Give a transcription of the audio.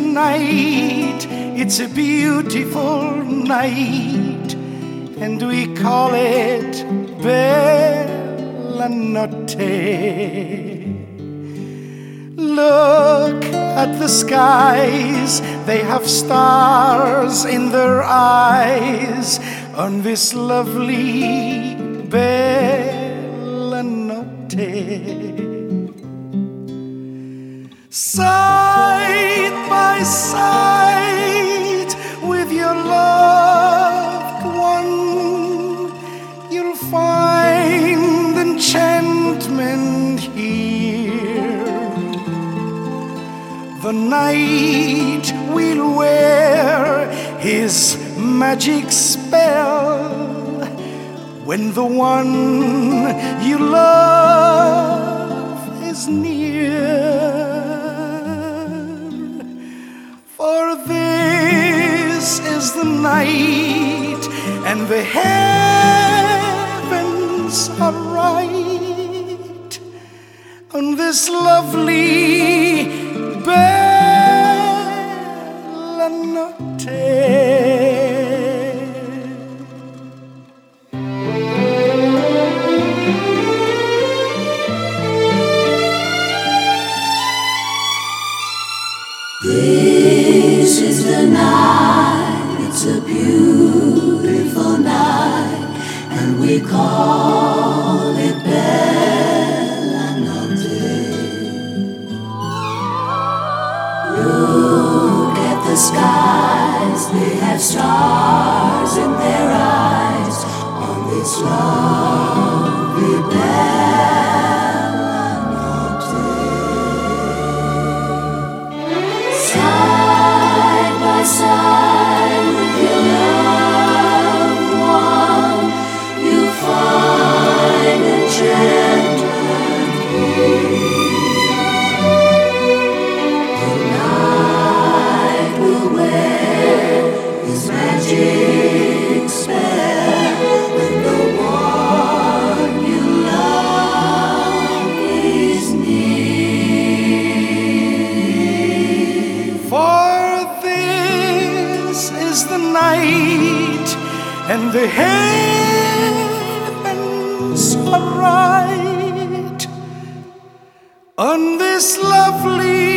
night, it's a beautiful night, and we call it Bella Notte. Look at the skies, they have stars in their eyes on this lovely Bella Notte. Side side with your loved one, you'll find enchantment here. The night will wear his magic spell when the one you love this is the night, and the heavens are right on this lovely bella notte. This is the night, we call it Bella Notte. Look at the skies, they have stars in their eyes night, and the heavens are right on this lovely